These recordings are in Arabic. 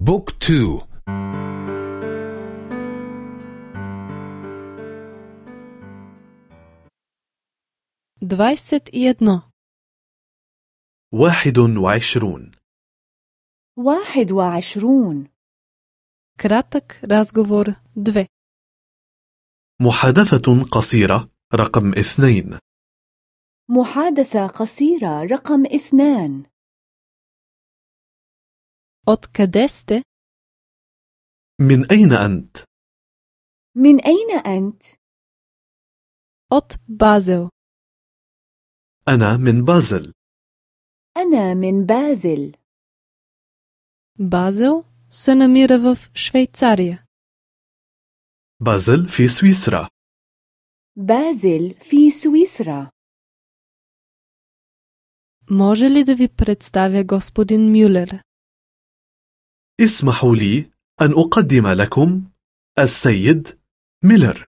Book two Двайсет и едно واحد وعشرون. واحد وعشرون. Кратък разговор две محادثة قصيرة رقم اثنين. محادثة قصيرة رقم اثنان. От къде сте? من أين أنت؟ من أين أنت؟ От Базел. أنا من بازل أنا من بازل Базел се намира в Швейцария. بازل في سويسرا بازل في سويسرا Може ли да ви представя господин Мюлер? اسمحوا لي أن أقدم لكم السيد ميلر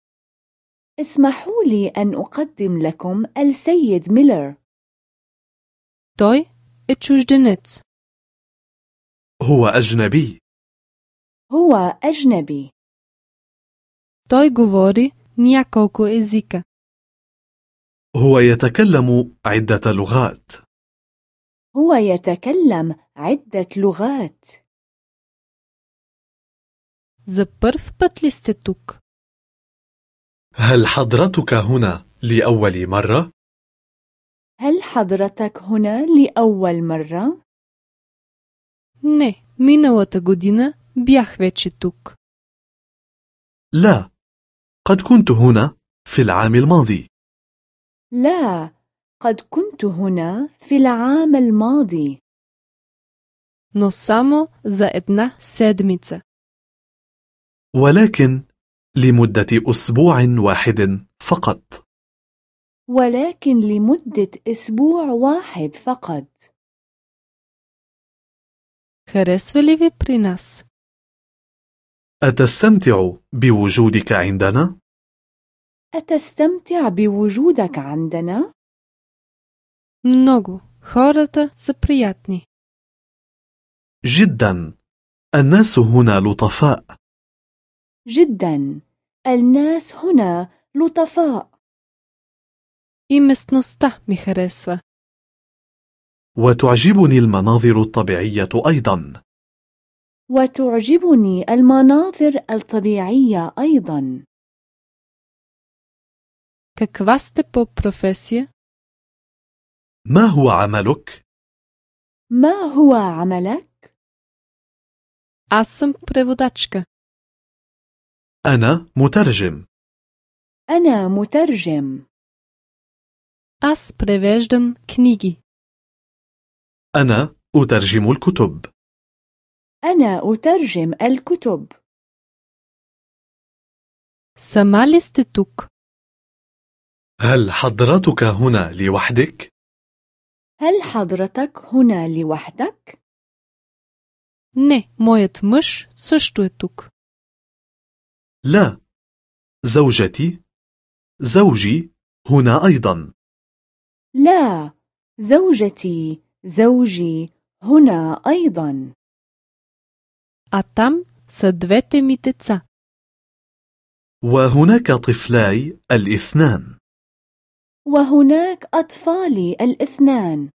اسمحوا لي أن أقدم لكم السيد ميلر Той е чужденец. هو أجنبي هو أجنبي Той говори няколко езика. هو يتكلم عدة لغات هو يتكلم عدة لغات За първ път ли сте тук? هل حضرتك هنا لأول مرة؟ هل حضرتك هنا لأول مرة؟ Не, миналата година бях вече тук. لا قد كنت هنا في العام الماضي لا قد كنت هنا في العام الماضي Но само за една седмица. ولكن لمدة أسبوع واحد فقط ولكن لمدة أسبوع واحد فقط Харесва ли ви при нас? أتستمتع بوجودك عندنا؟ أتستمتع بوجودك عندنا؟ Много. Хората са приятни. جدا الناس هنا لطفاء جدا الناس هنا لطفاء И местността ми харесва. وتعجبني المناظر الطبيعية أيضا وتعجبني المناظر الطبيعية أيضا Каква сте по професия? ما هو عملك؟ ما هو عملك؟ Аз съм преводачка. أنا مترجم أنا مترجم Аз превеждам книги. أنا أترجم الكتب أنا أترجم الكتب Сама ли сте тук? هل حضرتك هنا لوحدك؟ هل حضرتك هنا لوحدك؟ Не, моят мъж също е тук. لا زوجتي زوجي هنا أيضا لا زوجتي زوجي هنا أيضا А там са двете ми деца. وهناك طفلاي الاثنان وهناك أطفالي الاثنان